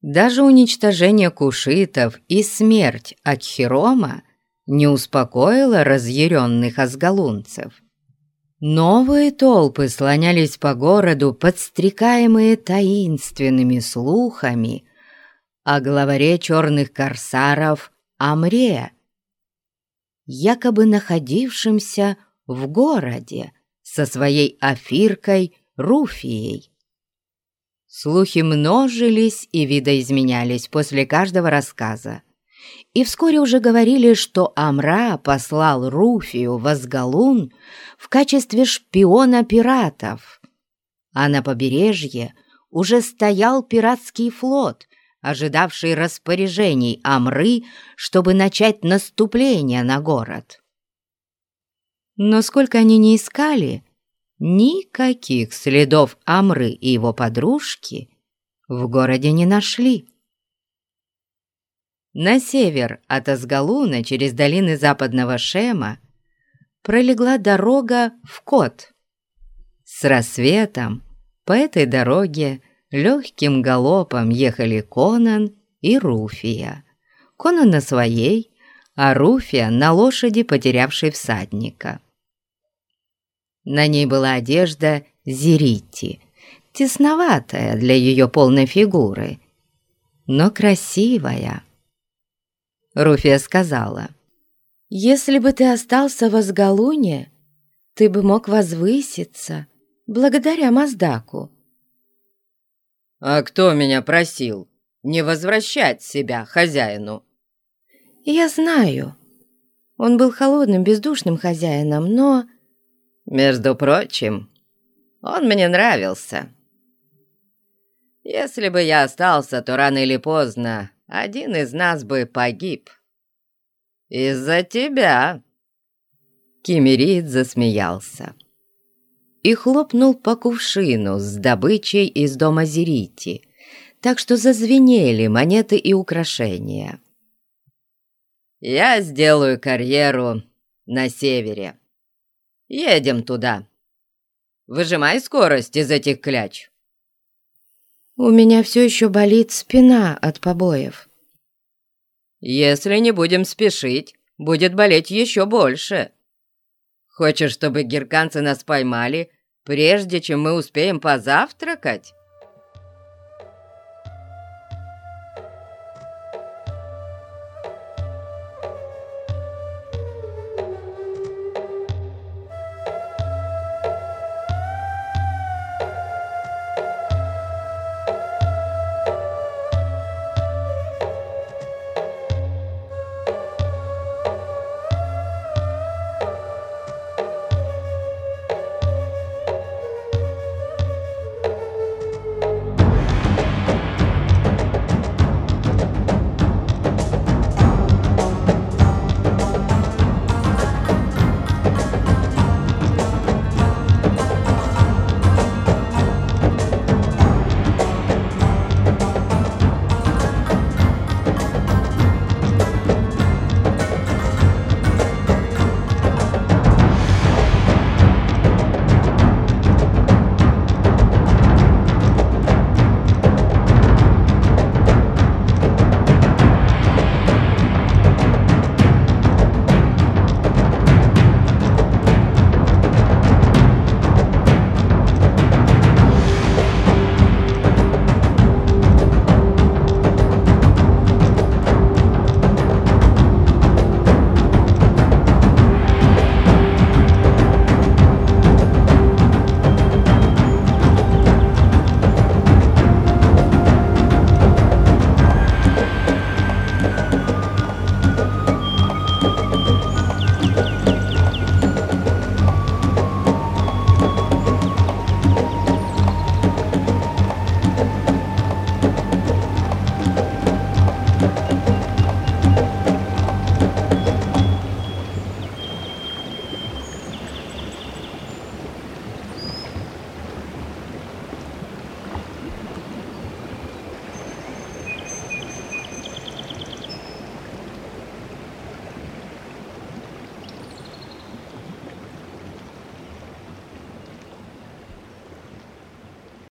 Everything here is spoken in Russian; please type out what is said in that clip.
Даже уничтожение кушитов и смерть Акхирома не успокоило разъяренных азгалунцев. Новые толпы слонялись по городу, подстрекаемые таинственными слухами о главаре черных корсаров Амре, якобы находившемся в городе со своей афиркой Руфией. Слухи множились и видоизменялись после каждого рассказа. И вскоре уже говорили, что Амра послал Руфию в Азгалун в качестве шпиона пиратов. А на побережье уже стоял пиратский флот, ожидавший распоряжений Амры, чтобы начать наступление на город. Но сколько они не искали, никаких следов Амры и его подружки в городе не нашли. На север от Азгалуна через долины западного Шема пролегла дорога в Кот. С рассветом по этой дороге легким галопом ехали Конан и Руфия. Конан на своей, а Руфия на лошади, потерявшей всадника. На ней была одежда Зерити, тесноватая для ее полной фигуры, но красивая. Руфия сказала, «Если бы ты остался в Азгалуне, ты бы мог возвыситься благодаря Маздаку». «А кто меня просил не возвращать себя хозяину?» «Я знаю. Он был холодным, бездушным хозяином, но...» «Между прочим, он мне нравился. Если бы я остался, то рано или поздно один из нас бы погиб. Из-за тебя!» Кемерит засмеялся и хлопнул по кувшину с добычей из дома Зерити, так что зазвенели монеты и украшения. «Я сделаю карьеру на севере. Едем туда. Выжимай скорость из этих кляч». «У меня все еще болит спина от побоев». «Если не будем спешить, будет болеть еще больше. Хочешь, чтобы герканцы нас поймали, прежде чем мы успеем позавтракать?»